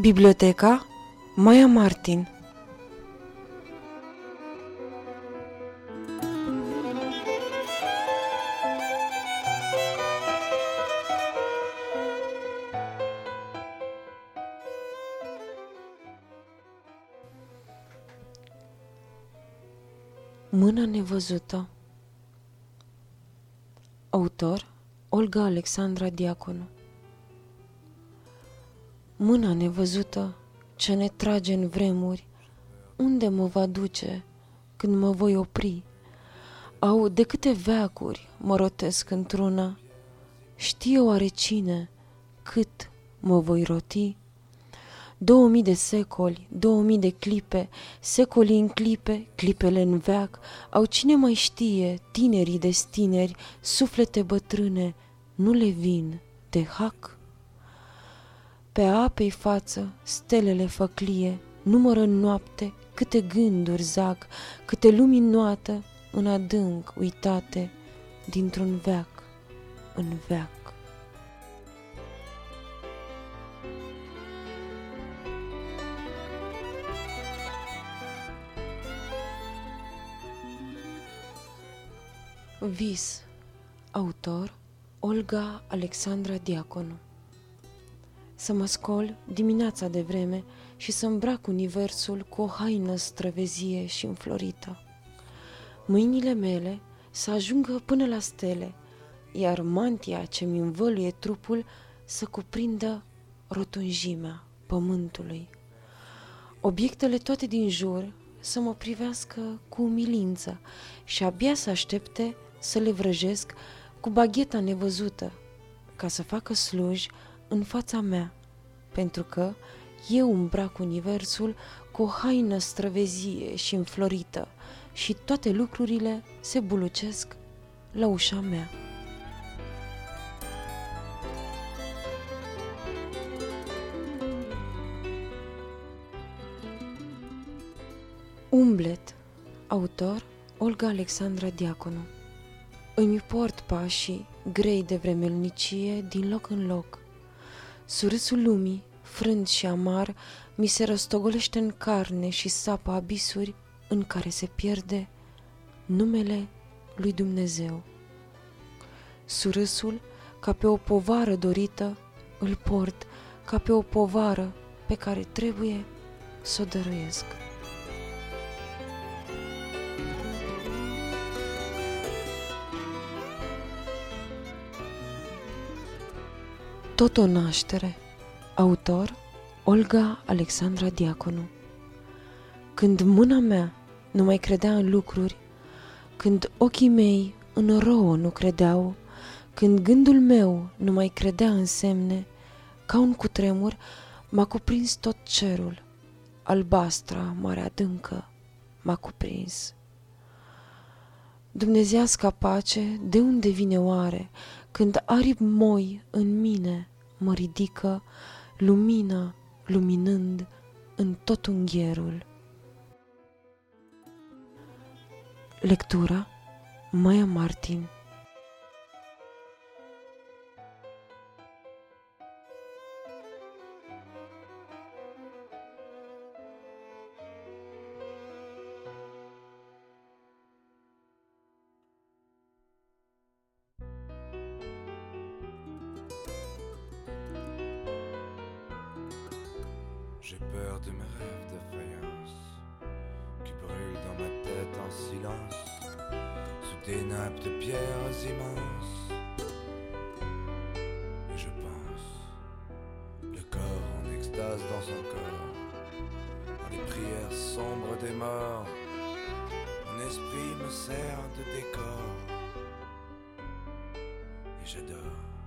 Biblioteca Maia Martin. Mâna nevăzută. Autor Olga Alexandra Diaconu Mâna nevăzută ce ne trage în vremuri, unde mă va duce când mă voi opri? Au de câte veacuri mă rotesc într-una, știe oare cine cât mă voi roti? Două mii de secoli, două mii de clipe, secolii în clipe, clipele în veac, au cine mai știe, tinerii destineri, suflete bătrâne, nu le vin de hac? Pe apei față, stelele făclie, numără în noapte câte gânduri zac, câte lumi noată în adânc uitate, dintr-un veac în veac. Vis Autor Olga Alexandra Diaconu Să mă scol dimineața de vreme și să îmbrac universul cu o haină străvezie și înflorită. Mâinile mele să ajungă până la stele, iar mantia ce mi învăluie trupul să cuprindă rotunjimea pământului. Obiectele toate din jur să mă privească cu umilință și abia să aștepte să le vrăjesc cu bagheta nevăzută, ca să facă sluj în fața mea, pentru că eu îmbrac universul cu o haină străvezie și înflorită și toate lucrurile se bulucesc la ușa mea. Umblet Autor Olga Alexandra Diaconu îmi port pașii grei de vremelnicie din loc în loc. Surâsul lumii, frânt și amar, mi se răstogolește în carne și sapă abisuri în care se pierde numele lui Dumnezeu. Surâsul, ca pe o povară dorită, îl port ca pe o povară pe care trebuie să o dăruiesc. Tot o naștere. Autor Olga Alexandra Diaconu. Când mâna mea nu mai credea în lucruri, când ochii mei în rouă nu credeau, când gândul meu nu mai credea în semne, ca un cutremur m-a cuprins tot cerul, albastra, mare adâncă, m-a cuprins. Dumnezeasca pace, de unde vine oare, când aripi moi în mine mă ridică, lumină luminând în tot unghierul. Lectura Maia Martin J'ai peur de mes rêves de faïence qui brûlent dans ma tête en silence sous des nappes de pierres immenses. Et je pense, le corps en extase dans son corps, dans les prières sombres des morts. Mon esprit me sert de décor et j'adore